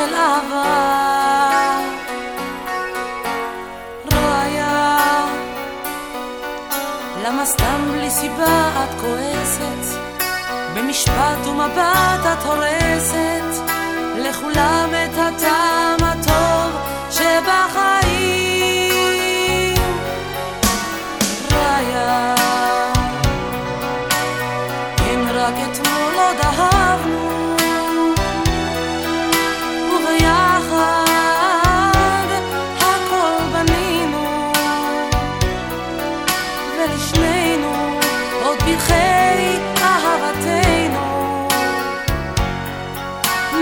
של אהבה. רעיה למה סתם בלי סיבה את כועסת? במשפט ומבט את הורסת. לכולם את הטעם הטוב שבחיים. רעיה אם רק אתמול עוד אהבנו ולשנינו עוד פרחי אהבתנו.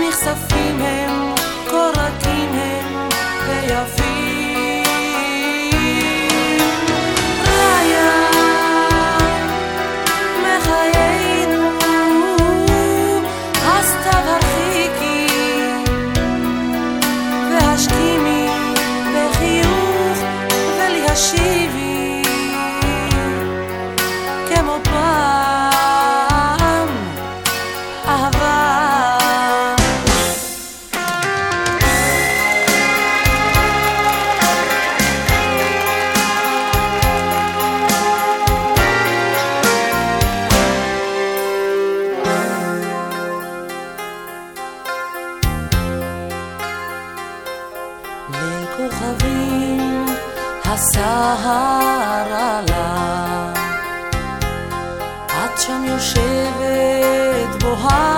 נחשפים הם, כה הם ויפים כוכבים הסהר עלה. את שם יושבת בוהה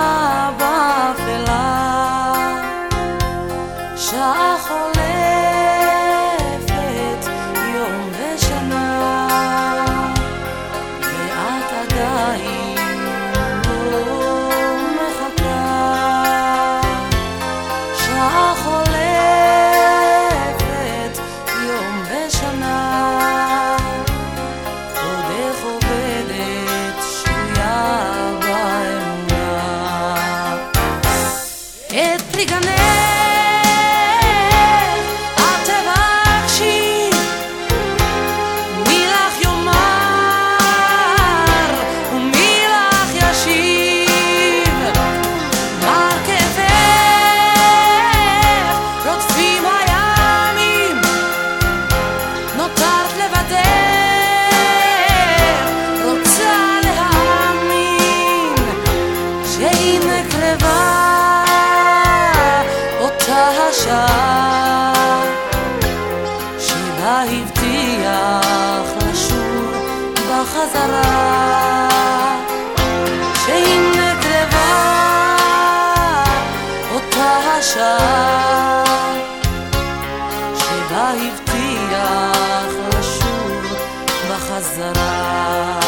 חזרה שהיא נקרבה אותה השעה שבה הבטיח לשוב בחזרה.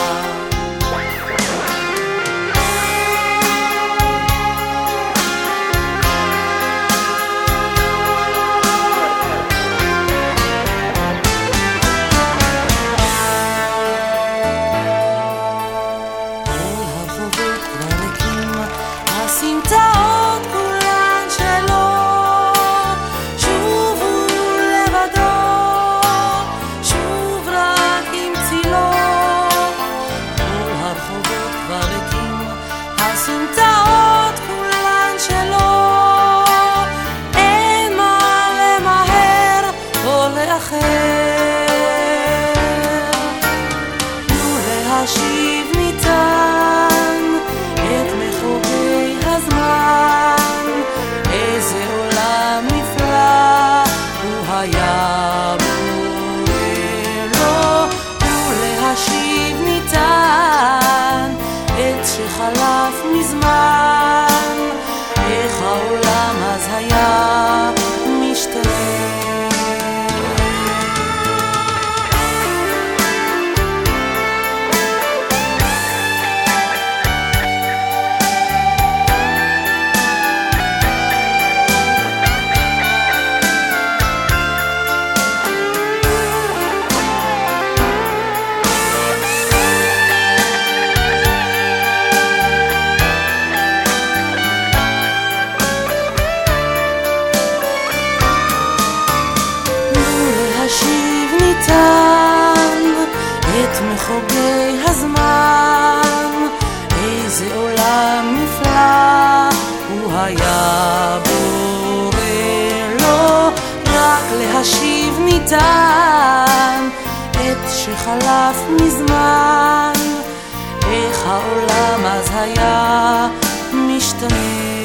אחר. תנו להשיב ניתן את מחוקי הזמן, איזה עולם נפלא הוא היה בורא לו. תנו להשיב ניתן את שחלף מזמן, איך העולם חוגי הזמן, איזה עולם נפלא הוא היה בורא לו, רק להשיב ניתן את שחלף מזמן, איך העולם אז היה משתנה.